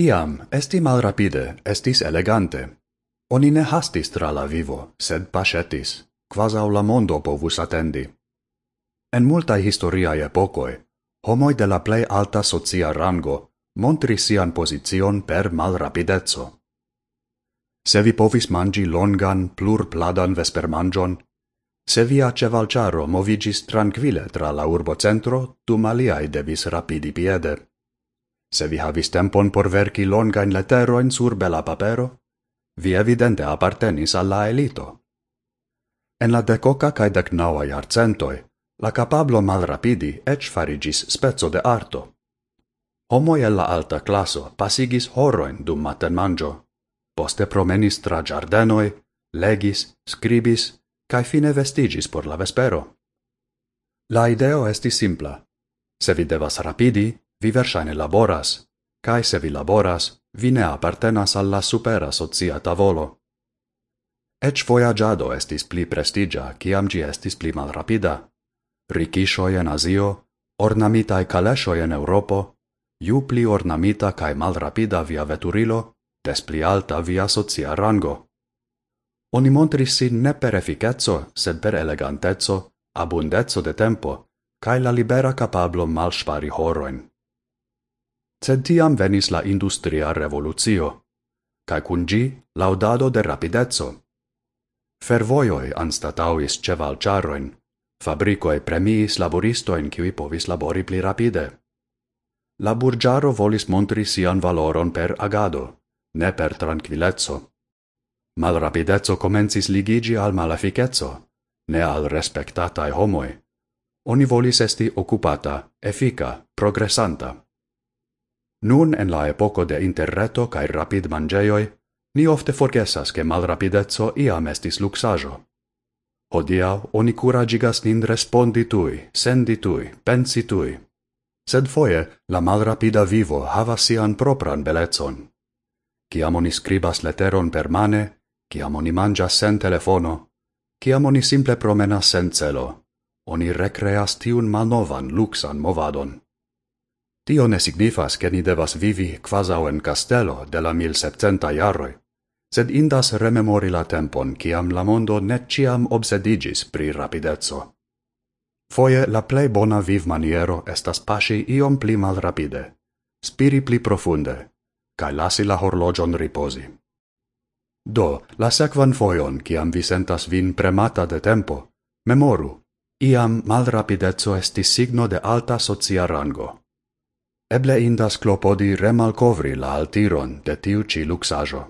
Iam esti malrapide, estis elegante. Oni ne hastis tra la vivo, sed pacetis, quasau la mondo povus attendi. En multae historiae epocoi, homoi de la plei alta socia rango montris sian position per malrapidezzo. Se vi povis mangi longan, plur pladan vespermangion, se via cevalciaro movigis tranquille tra la urbocentro, dum aliae devis rapidi piede. Se vi havis tempon por verki longain letteroin sur bela papero, vi evidente appartenis alla elito. En la decoca cae decnaua iarcentoi, la capablo mal rapidi ec farigis spezzo de arto. Homoi el la alta classo pasigis horroin dum maten mangio, poste promenis tra giardenoi, legis, scribis, cae fine vestigis por la vespero. La ideo esti simpla. Se vi devas rapidi, Vi versaine laboras, cae se vi laboras, vi ne appartenas alla supera socia tavolo. Ec voyagiado estis pli prestigia, ciam gi estis pli malrapida. Ricishoi en Asio, ornamitae calesoi en Europo, ju pli ornamita cae malrapida via veturilo, des pli alta via socia rango. Oni montris sin ne per efficetso, sed per elegantezzo, abundezzo de tempo, cae la libera capablo malspari horoin sed tiam venis la industria revolucio, cae cun gi laudado de rapidezzo. Fervoioi anstatauis cevalciaroin, fabricoe premiis laboristoin cui povis labori pli rapide. La burgiaro volis montri sian valoron per agado, ne per tranquillezzo. Malrapidezzo comencis ligigi al malaficezzo, ne al respectatae homoi. Oni volis esti occupata, effica, progressanta. Nun en la epoco de interreto cae rapid mangeioi, ni ofte forgesas che malrapidezzo iam estis luxajo. Hodiau oni curagigas nin respondi tui, sendi tui, pensi tui. Sed foie la malrapida vivo havas sian propran belezzon. Ciam oni scribas leteron per mane, ciam oni mangias sen telefono, ciam oni simple promenas sen celo, oni recreas tiun malnovan luxan movadon. Tio ne signifas, che ni devas vivi quasau en castello de la 1700 jaroi, sed indas rememori la tempon, ciam la mondo ne ciam obsedigis pri rapidezzo. Foie la plei bona viv maniero estas pasi iom pli mal rapide, spiri pli profunde, cae lasi la horlogion riposi. Do, la sequan foion, ciam vi sentas vin premata de tempo, memoru, iam mal rapidezzo esti signo de alta socia rango. Eble indas clopodi remalcovri la altiron de tiu ci luxajo.